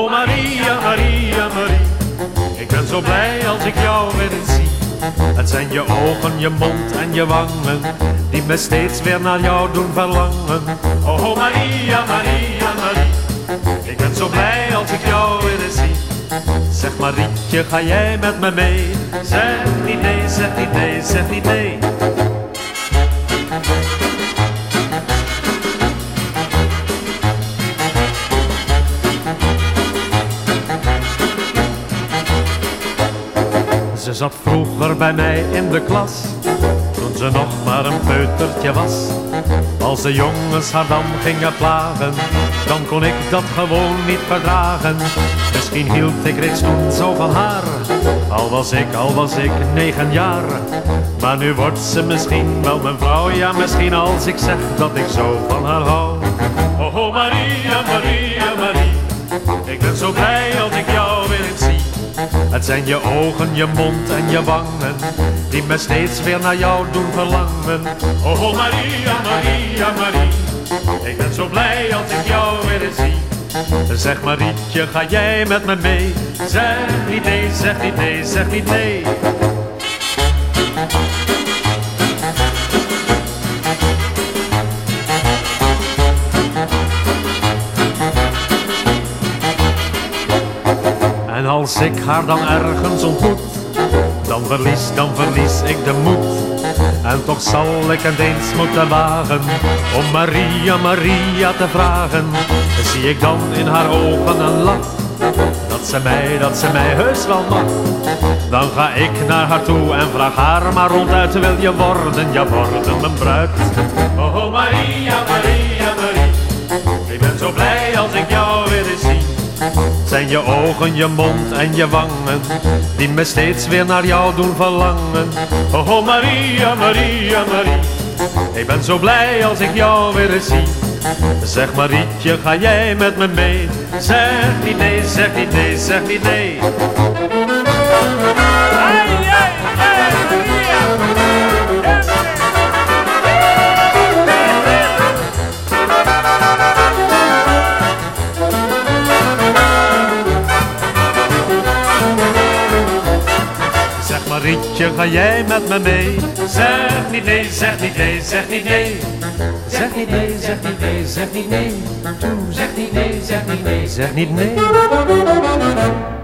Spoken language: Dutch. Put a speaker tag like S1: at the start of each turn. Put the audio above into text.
S1: Oh Maria, Maria, Maria, ik ben zo blij als ik jou weer zie. Het zijn je ogen, je mond en je wangen, die me steeds weer naar jou doen verlangen. Oh, oh Maria, Maria, Maria, ik ben zo blij als ik jou weer zie. Zeg Marietje, ga jij met me mee? Zeg niet nee, zeg niet nee, zeg niet nee. Ze zat vroeger bij mij in de klas, toen ze nog maar een peutertje was. Als de jongens haar dan gingen plagen, dan kon ik dat gewoon niet verdragen. Misschien hield ik reeds toen zo van haar, al was ik, al was ik negen jaar. Maar nu wordt ze misschien wel mijn vrouw, ja misschien als ik zeg dat ik zo van haar hou. Oh, oh Maria, Maria, Marie, ik ben zo blij Het zijn je ogen, je mond en je wangen Die me steeds weer naar jou doen verlangen. Oh, oh Maria, Maria, Marie Ik ben zo blij als ik jou weer zie. Zeg Marietje, ga jij met me mee? Zeg niet nee, zeg niet nee, zeg niet nee als ik haar dan ergens ontmoet, dan verlies, dan verlies ik de moed. En toch zal ik het eens moeten wagen, om Maria, Maria te vragen. Zie ik dan in haar ogen een lach, dat ze mij, dat ze mij heus wel mag. Dan ga ik naar haar toe en vraag haar maar ronduit, wil je worden, ja worden mijn bruid. Oh, oh Maria, Maria, zijn je ogen, je mond en je wangen Die me steeds weer naar jou doen verlangen. Oh, oh Maria, Maria, Marie Ik ben zo blij als ik jou weer eens zie. Zeg Marietje, ga jij met me mee? Zeg niet nee, zeg niet nee, zeg niet nee Marietje, ga jij met me mee? Zeg niet nee, zeg niet nee, zeg niet nee.
S2: Zeg niet nee, zeg niet nee, zeg niet nee. Zeg niet nee, zeg niet nee, zeg niet nee.